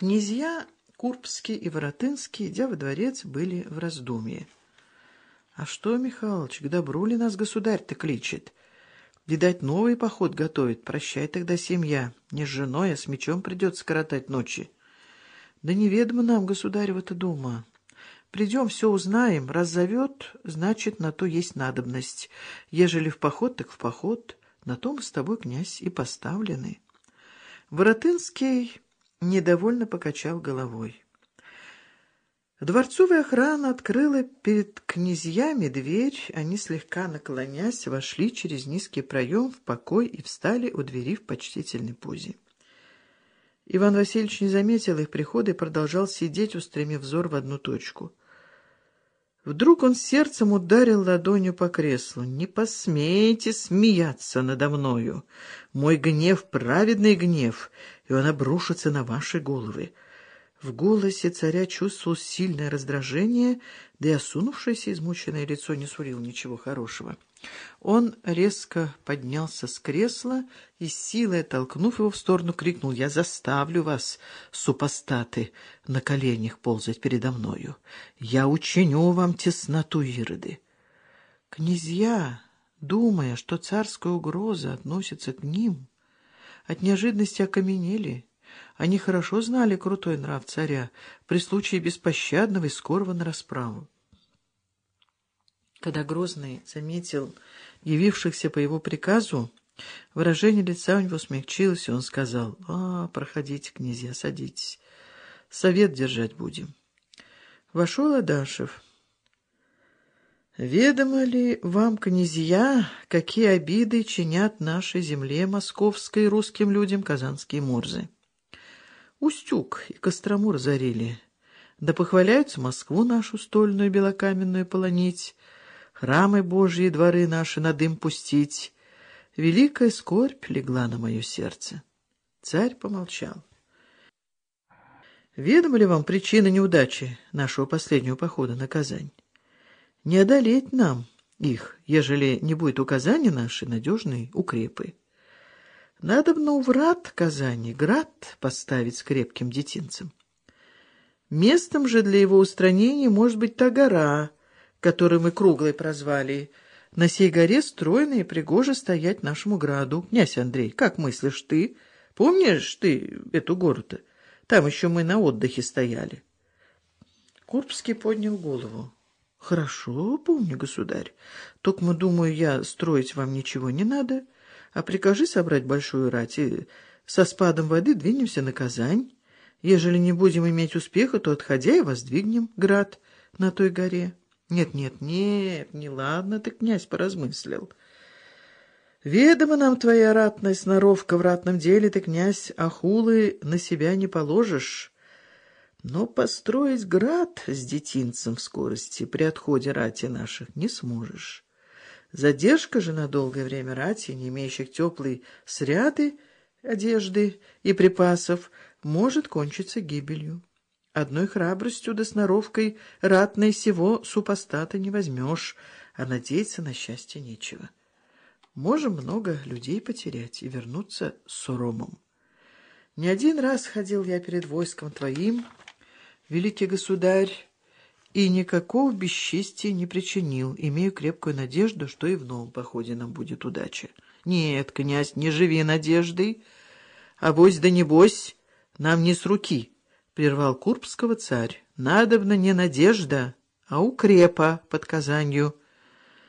Князья Курбский и Воротынский, идя во дворец, были в раздумье. — А что, Михалыч, к добру ли нас государь-то кличет? Видать, новый поход готовит. Прощай тогда, семья. Не с женой, а с мечом придется коротать ночи. Да неведомо нам, государева-то дума. Придем, все узнаем. Раз зовет, значит, на то есть надобность. Ежели в поход, так в поход. На том с тобой, князь, и поставлены. Воротынский недовольно покачал головой. Дворцовая охрана открыла перед князьями дверь, они, слегка наклонясь, вошли через низкий проем в покой и встали у двери в почтительной позе. Иван Васильевич не заметил их прихода и продолжал сидеть, устремив взор в одну точку. Вдруг он сердцем ударил ладонью по креслу. «Не посмейте смеяться надо мною! Мой гнев — праведный гнев, и он обрушится на ваши головы». В голосе царя чувствовал сильное раздражение, да и осунувшееся измученное лицо не сулило ничего хорошего. Он резко поднялся с кресла и, силой толкнув его в сторону, крикнул «Я заставлю вас, супостаты, на коленях ползать передо мною! Я учиню вам тесноту Ироды!» Князья, думая, что царская угроза относится к ним, от неожиданности окаменели. Они хорошо знали крутой нрав царя, при случае беспощадного и скорого на расправу. Когда Грозный заметил явившихся по его приказу, выражение лица у него смягчилось, и он сказал, «А, проходите, князья, садитесь, совет держать будем». Вошел Адашев. «Ведомо ли вам, князья, какие обиды чинят нашей земле московской русским людям казанские мурзы? Устюг и Кострому разорили, да похваляются Москву нашу стольную белокаменную полонить, храмы Божьи дворы наши на дым пустить. Великая скорбь легла на мое сердце. Царь помолчал. Ведомо ли вам причина неудачи нашего последнего похода на Казань? Не одолеть нам их, ежели не будет указания наши надежные укрепы. Надо бы у врат Казани град поставить с крепким детинцем. Местом же для его устранения может быть та гора, которую мы круглой прозвали. На сей горе стройно и пригоже стоять нашему граду. Князь Андрей, как мыслишь ты? Помнишь ты эту гору-то? Там еще мы на отдыхе стояли. Курбский поднял голову. Хорошо, помню, государь. Только, думаю, я строить вам ничего не надо, а прикажи собрать большую рать и со спадом воды двинемся на Казань. Ежели не будем иметь успеха, то, отходя, и воздвигнем град на той горе. Нет, нет, нет, не ладно ты, князь, поразмыслил. Ведомо нам твоя ратная сноровка в ратном деле, ты, князь, ахулы на себя не положишь. Но построить град с детинцем в скорости при отходе рати наших не сможешь. Задержка же на долгое время рати, не имеющих теплой сряды, одежды и припасов, может кончиться гибелью. Одной храбростью да сноровкой ратной сего супостата не возьмешь, а надеяться на счастье нечего. Можем много людей потерять и вернуться с суромом. Не один раз ходил я перед войском твоим, великий государь, и никакого бесчестия не причинил, имею крепкую надежду, что и в новом походе нам будет удача. Нет, князь, не живи надеждой, а бось да небось, нам не с руки». — прервал Курбского царь. — Надобно не надежда, а укрепа под Казанью.